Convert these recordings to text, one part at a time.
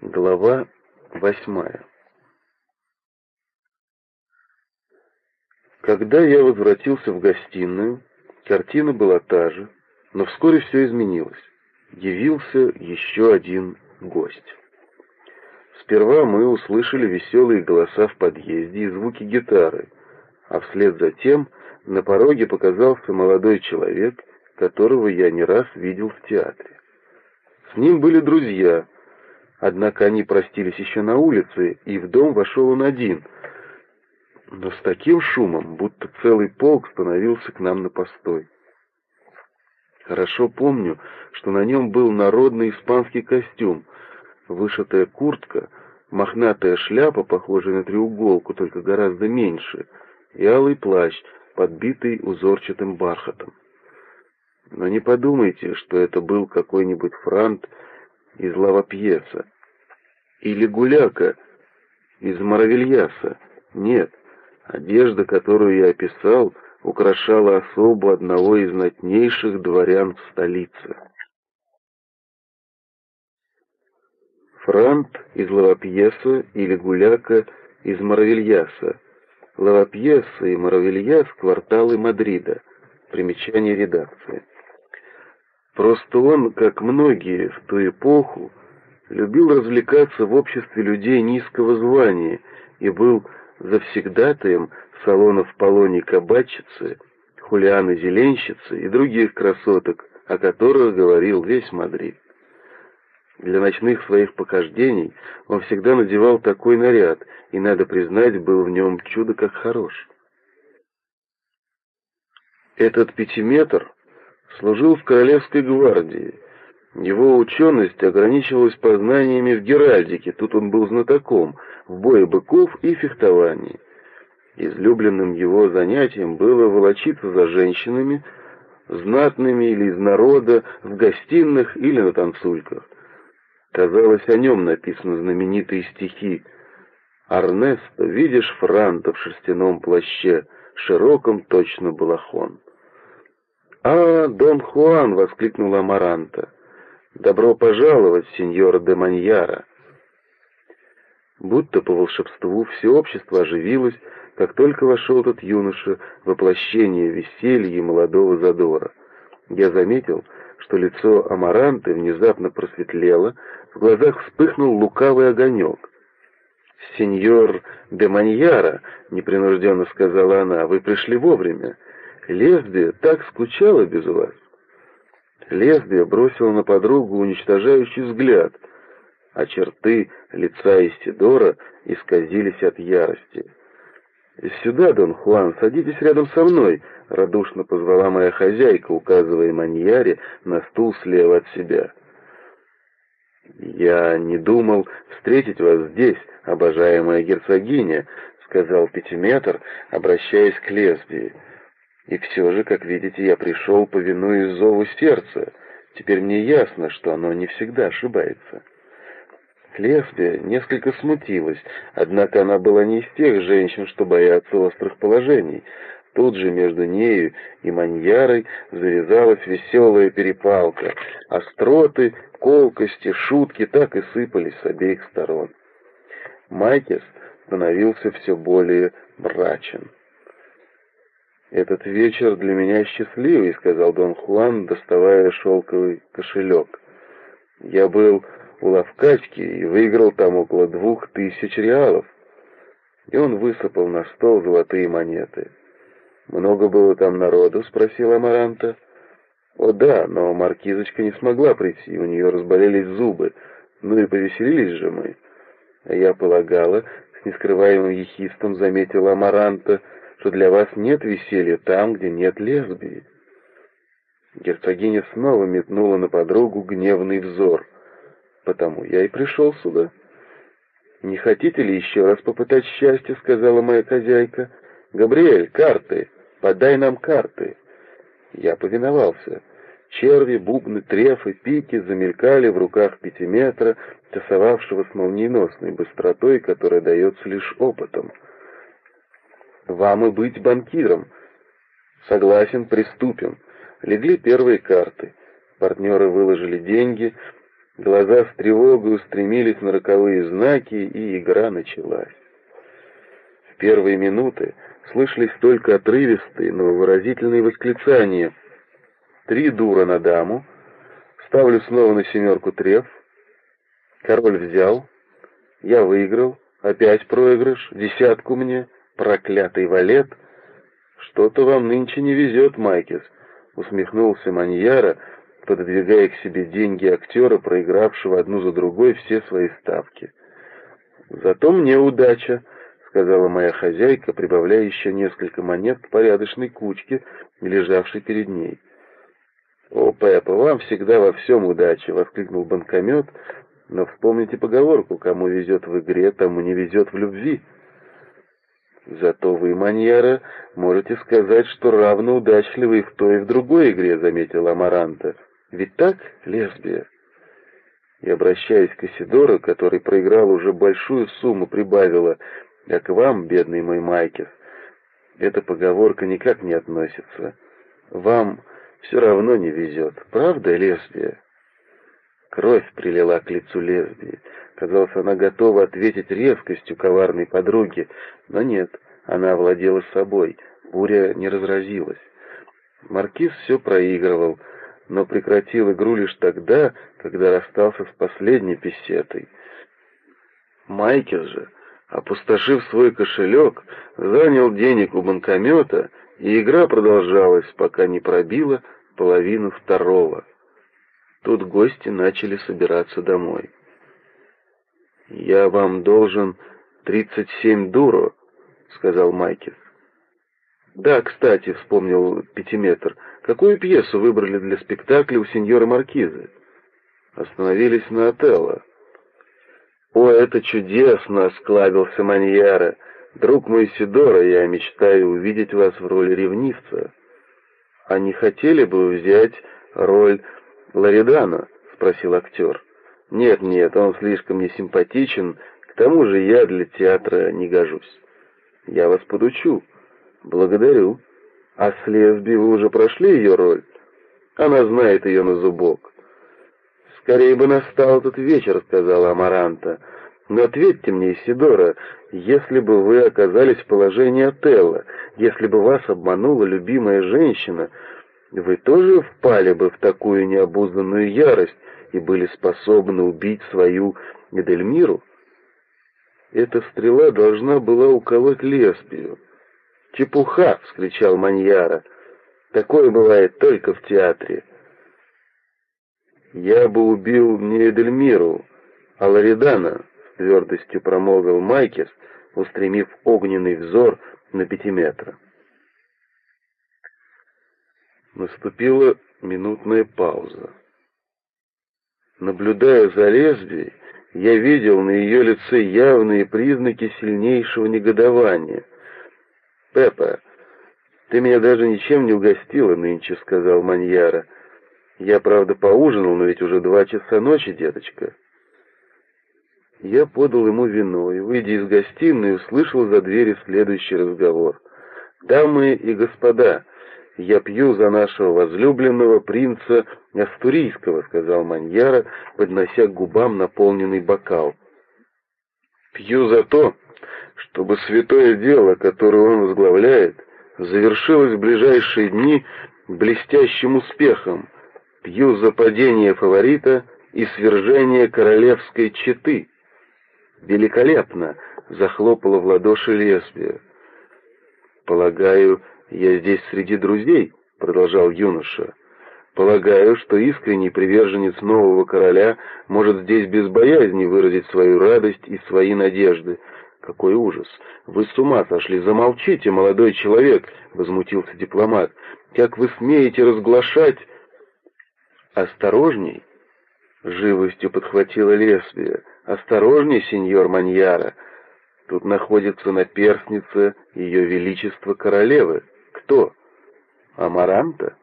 Глава восьмая Когда я возвратился в гостиную, картина была та же, но вскоре все изменилось. Явился еще один гость. Сперва мы услышали веселые голоса в подъезде и звуки гитары, а вслед за тем на пороге показался молодой человек, которого я не раз видел в театре. С ним были друзья, однако они простились еще на улице, и в дом вошел он один, но с таким шумом, будто целый полк становился к нам на постой. Хорошо помню, что на нем был народный испанский костюм, вышитая куртка, мохнатая шляпа, похожая на треуголку, только гораздо меньше, и алый плащ, подбитый узорчатым бархатом. Но не подумайте, что это был какой-нибудь франт из лавапьеса или гуляка из Маравильяса. Нет, одежда, которую я описал, украшала особу одного из знатнейших дворян в столице. Франт из Лавапьеса или Гуляка из Маравильяса. Лавапьеса и Маравильяс — кварталы Мадрида. Примечание редакции. Просто он, как многие в ту эпоху, любил развлекаться в обществе людей низкого звания и был завсегдатаем салонов Полони Кабачицы, Хулианы Зеленщицы и других красоток, о которых говорил весь Мадрид. Для ночных своих похождений он всегда надевал такой наряд, и, надо признать, был в нем чудо как хорош. Этот пятиметр служил в Королевской гвардии. Его ученость ограничивалась познаниями в геральдике, тут он был знатоком, в бое быков и фехтовании. Излюбленным его занятием было волочиться за женщинами, знатными или из народа, в гостиных или на танцульках. Казалось, о нем написаны знаменитые стихи. «Арнесто, видишь франта в шерстяном плаще, широком точно балахон». «А, Дон Хуан!» — воскликнула Амаранта. «Добро пожаловать, сеньор де Маньяра!» Будто по волшебству все общество оживилось, как только вошел этот юноша, воплощение веселья и молодого задора. Я заметил, что лицо Амаранты внезапно просветлело, в глазах вспыхнул лукавый огонек. «Сеньор де Маньяра», — непринужденно сказала она, — «вы пришли вовремя. Лесбия так скучала без вас». Лесбия бросила на подругу уничтожающий взгляд, а черты лица Истидора исказились от ярости. «Сюда, Дон Хуан, садитесь рядом со мной», — радушно позвала моя хозяйка, указывая Маньяре на стул слева от себя. «Я не думал встретить вас здесь, обожаемая герцогиня», — сказал Пятиметр, обращаясь к лесбии. «И все же, как видите, я пришел, повинуясь зову сердца. Теперь мне ясно, что оно не всегда ошибается». Лесбия несколько смутилась, однако она была не из тех женщин, что боятся острых положений. Тут же между нею и маньярой завязалась веселая перепалка. Остроты, колкости, шутки так и сыпались с обеих сторон. Майкес становился все более мрачен. «Этот вечер для меня счастливый», — сказал Дон Хуан, доставая шелковый кошелек. «Я был у Лавкачки и выиграл там около двух тысяч реалов». И он высыпал на стол золотые монеты. «Много было там народу?» — спросила Амаранта. «О да, но маркизочка не смогла прийти, у нее разболелись зубы. Ну и повеселились же мы». А я полагала, с нескрываемым ехистом заметила Амаранта, что для вас нет веселья там, где нет лесбии. Герцогиня снова метнула на подругу гневный взор. «Потому я и пришел сюда». «Не хотите ли еще раз попытать счастье?» — сказала моя хозяйка. «Габриэль, карты! Подай нам карты!» Я повиновался. Черви, бубны, трефы, пики замелькали в руках пятиметра, тасовавшего с молниеносной быстротой, которая дается лишь опытом. «Вам и быть банкиром!» «Согласен, приступим!» Легли первые карты. Партнеры выложили деньги. Глаза с тревогой устремились на роковые знаки, и игра началась. В первые минуты слышались только отрывистые, но выразительные восклицания. «Три дура на даму», «Ставлю снова на семерку треф», «Король взял», «Я выиграл», «Опять проигрыш», «Десятку мне», «Проклятый валет». «Что-то вам нынче не везет, Майкес», — усмехнулся Маньяра, пододвигая к себе деньги актера, проигравшего одну за другой все свои ставки. «Зато мне удача», — сказала моя хозяйка, прибавляя еще несколько монет к порядочной кучке, лежавшей перед ней. «О, Пеппа, вам всегда во всем удача!» — воскликнул банкомет. «Но вспомните поговорку, кому везет в игре, тому не везет в любви». «Зато вы, Маньяра, можете сказать, что равно удачливы в той, и в другой игре», — заметила Амаранта. Ведь так, лесбия? И, обращаясь к Исидору, который проиграл уже большую сумму, прибавила, «А к вам, бедный мой Майкес, эта поговорка никак не относится. Вам все равно не везет. Правда, лесбия?» Кровь прилила к лицу лесбии. Казалось, она готова ответить резкостью коварной подруги, но нет, она овладела собой, буря не разразилась. Маркиз все проигрывал, но прекратил игру лишь тогда, когда расстался с последней песетой. Майкел же, опустошив свой кошелек, занял денег у банкомета, и игра продолжалась, пока не пробила половину второго. Тут гости начали собираться домой. «Я вам должен тридцать семь дуро», — сказал Майкес. «Да, кстати», — вспомнил Пятиметр, — «какую пьесу выбрали для спектакля у сеньора Маркизы?» Остановились на Отелло. «О, это чудесно!» — осклабился Маньяра. «Друг мой Сидора, я мечтаю увидеть вас в роли ревнивца». «А не хотели бы взять роль Лоридана?» — спросил актер. «Нет-нет, он слишком несимпатичен, к тому же я для театра не гожусь. Я вас подучу». «Благодарю. А с Лесби вы уже прошли ее роль? Она знает ее на зубок». «Скорее бы настал этот вечер», — сказала Амаранта. «Но ответьте мне, Исидора, если бы вы оказались в положении Отелла, если бы вас обманула любимая женщина, вы тоже впали бы в такую необузданную ярость и были способны убить свою Эдельмиру?» Эта стрела должна была уколоть лесбию. «Чепуха!» — вскричал Маньяра. «Такое бывает только в театре». «Я бы убил не Эдельмиру, а Лоридана», — твердостью промолвил Майкес, устремив огненный взор на пятиметра. Наступила минутная пауза. Наблюдая за лезвием, я видел на ее лице явные признаки сильнейшего негодования — «Пеппа, ты меня даже ничем не угостила нынче», — сказал Маньяра. «Я, правда, поужинал, но ведь уже два часа ночи, деточка». Я подал ему вино и, выйдя из гостиной, услышал за дверью следующий разговор. «Дамы и господа, я пью за нашего возлюбленного принца Астурийского», — сказал Маньяра, поднося к губам наполненный бокал. «Пью за то, чтобы святое дело, которое он возглавляет, завершилось в ближайшие дни блестящим успехом. Пью за падение фаворита и свержение королевской четы. Великолепно! Захлопала в ладоши лезвие. Полагаю, я здесь среди друзей, продолжал юноша. Полагаю, что искренний приверженец нового короля может здесь без боязни выразить свою радость и свои надежды. Какой ужас! Вы с ума сошли! Замолчите, молодой человек! Возмутился дипломат. Как вы смеете разглашать... Осторожней! Живостью подхватила лезвие. Осторожней, сеньор Маньяра! Тут находится наперстница ее величества королевы. Кто? Амаранта?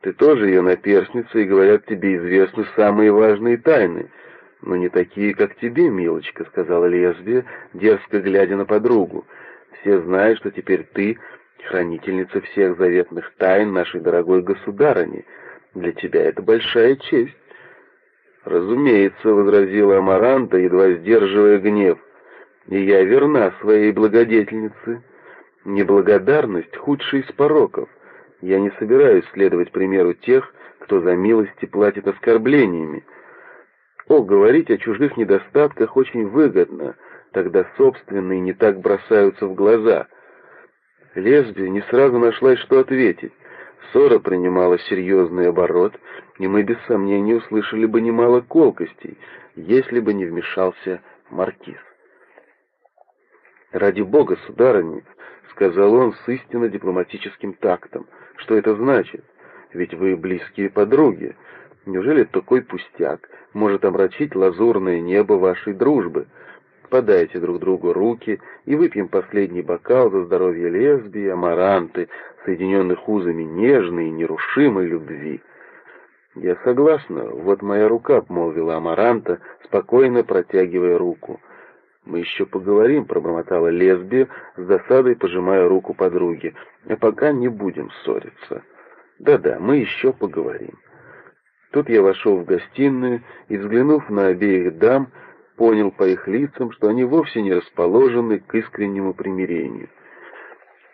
Ты тоже ее наперстница, и, говорят, тебе известны самые важные тайны — «Но не такие, как тебе, милочка», — сказала лезвие, дерзко глядя на подругу. «Все знают, что теперь ты хранительница всех заветных тайн нашей дорогой государыни. Для тебя это большая честь». «Разумеется», — возразила Амаранта, едва сдерживая гнев. «И я верна своей благодетельнице. Неблагодарность — худший из пороков. Я не собираюсь следовать примеру тех, кто за милости платит оскорблениями. О, говорить о чужих недостатках очень выгодно, тогда собственные не так бросаются в глаза. Лесби не сразу нашлась, что ответить. Ссора принимала серьезный оборот, и мы без сомнения услышали бы немало колкостей, если бы не вмешался маркиз. «Ради бога, сударыня», — сказал он с истинно дипломатическим тактом, — «что это значит? Ведь вы близкие подруги. Неужели такой пустяк может омрачить лазурное небо вашей дружбы? Подайте друг другу руки и выпьем последний бокал за здоровье лесбии, амаранты, соединенных узами нежной и нерушимой любви. «Я согласна, вот моя рука», — молвила Амаранта, спокойно протягивая руку. «Мы еще поговорим», — пробормотала лесбия, с досадой пожимая руку подруги. «А пока не будем ссориться». «Да-да, мы еще поговорим». Тут я вошел в гостиную и, взглянув на обеих дам, понял по их лицам, что они вовсе не расположены к искреннему примирению.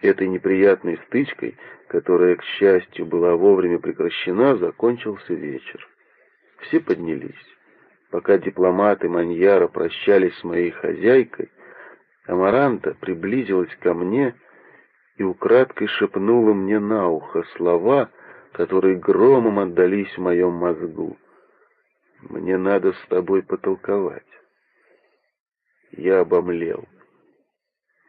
Этой неприятной стычкой, которая, к счастью, была вовремя прекращена, закончился вечер. Все поднялись. Пока дипломаты Маньяра прощались с моей хозяйкой, Амаранта приблизилась ко мне и украдкой шепнула мне на ухо слова, которые громом отдались в моем мозгу. «Мне надо с тобой потолковать». Я обомлел.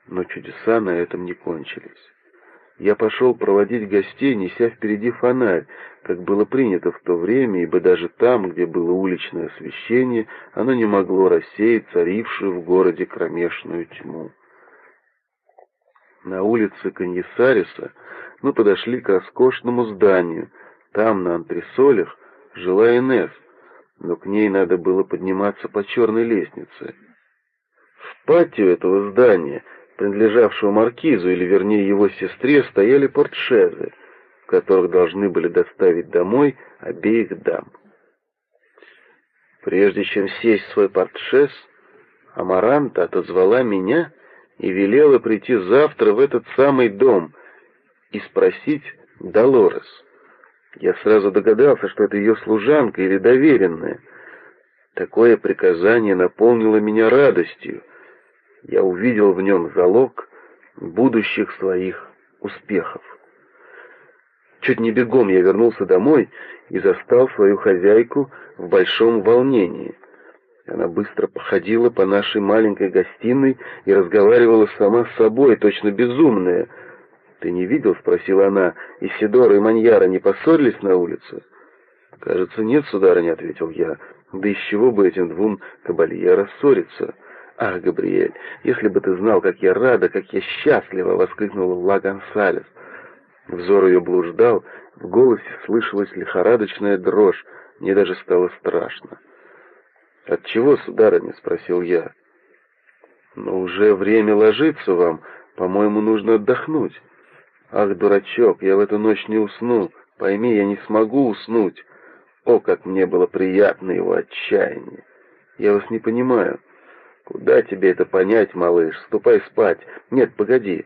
Но чудеса на этом не кончились. Я пошел проводить гостей, неся впереди фонарь, как было принято в то время, ибо даже там, где было уличное освещение, оно не могло рассеять царившую в городе кромешную тьму. На улице Каньесариса мы подошли к роскошному зданию. Там, на антресолях, жила Инесс, но к ней надо было подниматься по черной лестнице. В патио этого здания, принадлежавшего маркизу, или вернее его сестре, стояли портшезы, которых должны были доставить домой обеих дам. Прежде чем сесть в свой портшез, Амаранта отозвала меня и велела прийти завтра в этот самый дом и спросить Долорес. Я сразу догадался, что это ее служанка или доверенная. Такое приказание наполнило меня радостью. Я увидел в нем залог будущих своих успехов. Чуть не бегом я вернулся домой и застал свою хозяйку в большом волнении. Она быстро походила по нашей маленькой гостиной и разговаривала сама с собой, точно безумная. «Ты не видел?» — спросила она. «Исидора и Маньяра не поссорились на улице?» «Кажется, нет, сударыня», — ответил я. «Да из чего бы этим двум кабальера ссориться?» «Ах, Габриэль, если бы ты знал, как я рада, как я счастлива!» — воскликнула Ла Гонсалес. Взор ее блуждал, в голосе слышалась лихорадочная дрожь, мне даже стало страшно. «От чего, сударыня?» — спросил я. «Но уже время ложиться вам. По-моему, нужно отдохнуть». «Ах, дурачок, я в эту ночь не усну. Пойми, я не смогу уснуть. О, как мне было приятно его отчаяние! Я вас не понимаю. Куда тебе это понять, малыш? Ступай спать. Нет, погоди.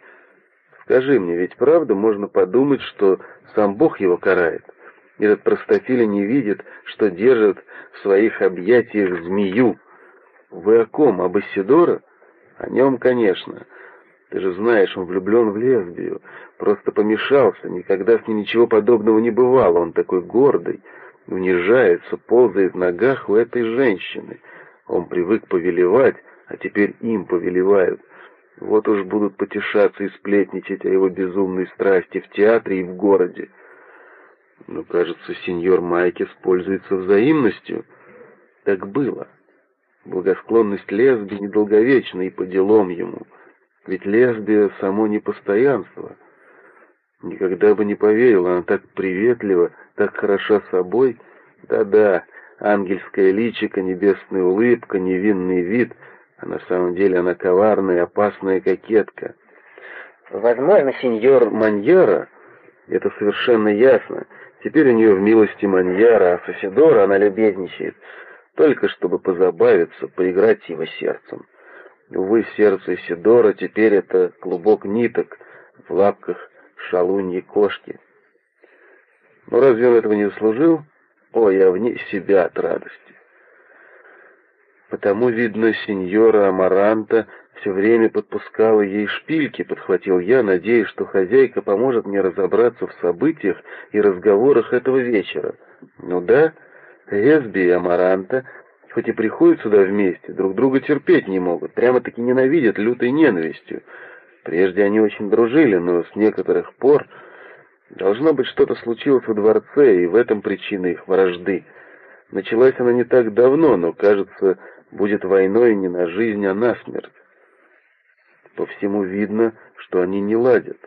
Скажи мне, ведь правда можно подумать, что сам Бог его карает?» Этот простофиля не видит, что держит в своих объятиях змею. Вы о ком? Об Исидора? О нем, конечно. Ты же знаешь, он влюблен в лесбию. Просто помешался, никогда с ним ничего подобного не бывало. Он такой гордый, унижается, ползает в ногах у этой женщины. Он привык повелевать, а теперь им повелевают. Вот уж будут потешаться и сплетничать о его безумной страсти в театре и в городе. Но, кажется, сеньор Майкес пользуется взаимностью. Так было. Благосклонность лесби недолговечна и по делам ему. Ведь лесбия — само непостоянство. Никогда бы не поверил, она так приветлива, так хороша собой. Да-да, ангельская личико, небесная улыбка, невинный вид, а на самом деле она коварная, опасная кокетка. Возможно, сеньор Маньера, это совершенно ясно, Теперь у нее в милости Маньяра, а Сосидора она любезничает. только чтобы позабавиться, поиграть его сердцем. Увы, сердце Сидора теперь это клубок ниток в лапках шалуньи кошки. Но разве он этого не заслужил? О, я вне себя от радости. Потому, видно, сеньора Амаранта все время подпускала ей шпильки, подхватил я, надеясь, что хозяйка поможет мне разобраться в событиях и разговорах этого вечера. Ну да, Эсби и Амаранта, хоть и приходят сюда вместе, друг друга терпеть не могут, прямо-таки ненавидят лютой ненавистью. Прежде они очень дружили, но с некоторых пор должно быть что-то случилось во дворце, и в этом причина их вражды. Началась она не так давно, но, кажется, будет войной не на жизнь, а на смерть. По всему видно, что они не ладят.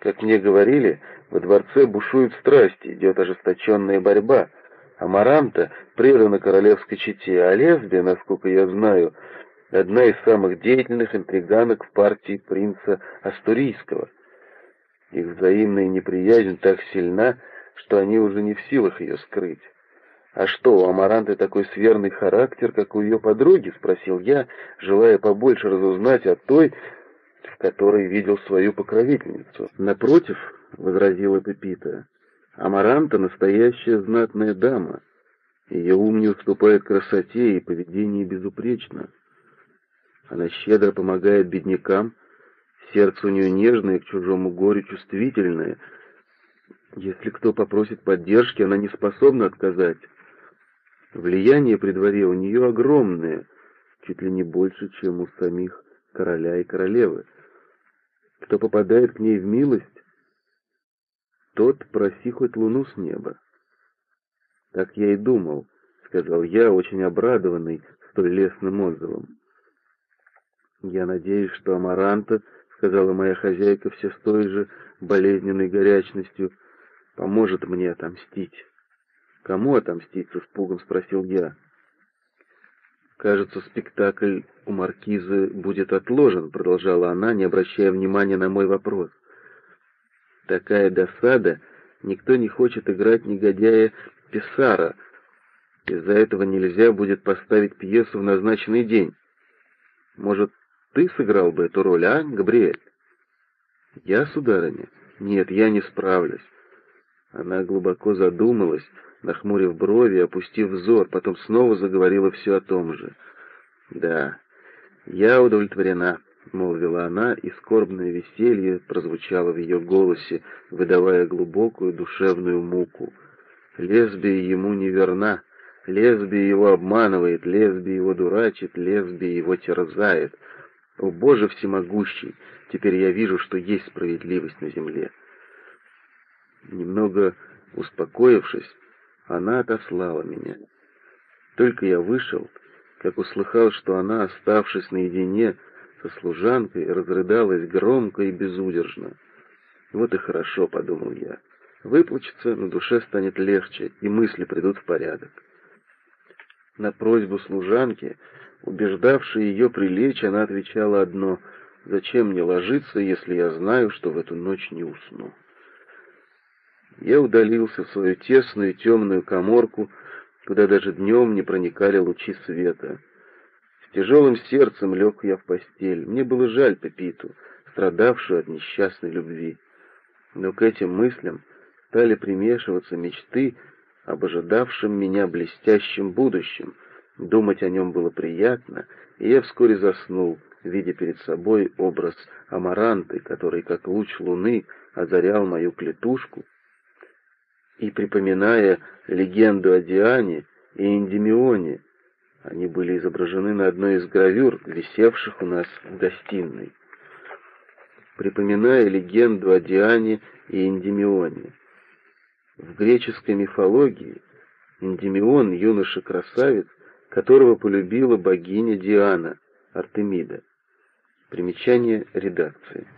Как мне говорили, во дворце бушуют страсти, идет ожесточенная борьба. Амаранта предана королевской чете, а лесбия, насколько я знаю, одна из самых деятельных интриганок в партии принца Астурийского. Их взаимная неприязнь так сильна, что они уже не в силах ее скрыть. «А что, у Амаранты такой сверный характер, как у ее подруги?» — спросил я, желая побольше разузнать о той, в которой видел свою покровительницу. «Напротив», — возразила Пепита, — «Амаранта — настоящая знатная дама. Ее ум не уступает красоте и поведение безупречно. Она щедро помогает беднякам, сердце у нее нежное, к чужому горю чувствительное. Если кто попросит поддержки, она не способна отказать». Влияние при дворе у нее огромное, чуть ли не больше, чем у самих короля и королевы. Кто попадает к ней в милость, тот проси хоть луну с неба. Так я и думал, сказал я, очень обрадованный столь лестным отзывом. Я надеюсь, что Амаранта, сказала моя хозяйка все с той же болезненной горячностью, поможет мне отомстить. «Кому отомстить?» — с испугом спросил я. «Кажется, спектакль у маркизы будет отложен», — продолжала она, не обращая внимания на мой вопрос. «Такая досада, никто не хочет играть негодяя Писара. Из-за этого нельзя будет поставить пьесу в назначенный день. Может, ты сыграл бы эту роль, а, Габриэль?» «Я, сударыня? Нет, я не справлюсь». Она глубоко задумалась, нахмурив брови, опустив взор, потом снова заговорила все о том же. «Да, я удовлетворена», — молвила она, и скорбное веселье прозвучало в ее голосе, выдавая глубокую душевную муку. Лесбия ему не верна, лесбия его обманывает, лесбия его дурачит, лесбия его терзает. О, Боже всемогущий, теперь я вижу, что есть справедливость на земле. Немного успокоившись, она отослала меня. Только я вышел, как услыхал, что она, оставшись наедине со служанкой, разрыдалась громко и безудержно. Вот и хорошо, подумал я. Выплачется, на душе станет легче, и мысли придут в порядок. На просьбу служанки, убеждавшей ее прилечь, она отвечала одно «Зачем мне ложиться, если я знаю, что в эту ночь не усну?» я удалился в свою тесную темную коморку, куда даже днем не проникали лучи света. С тяжелым сердцем лег я в постель. Мне было жаль Пепиту, страдавшую от несчастной любви. Но к этим мыслям стали примешиваться мечты об ожидавшем меня блестящем будущем. Думать о нем было приятно, и я вскоре заснул, видя перед собой образ Амаранты, который, как луч луны, озарял мою клетушку, и припоминая легенду о Диане и Эндимионе. Они были изображены на одной из гравюр, висевших у нас в гостиной. Припоминая легенду о Диане и Эндимионе. В греческой мифологии Эндимион — юноша-красавец, которого полюбила богиня Диана, Артемида. Примечание редакции.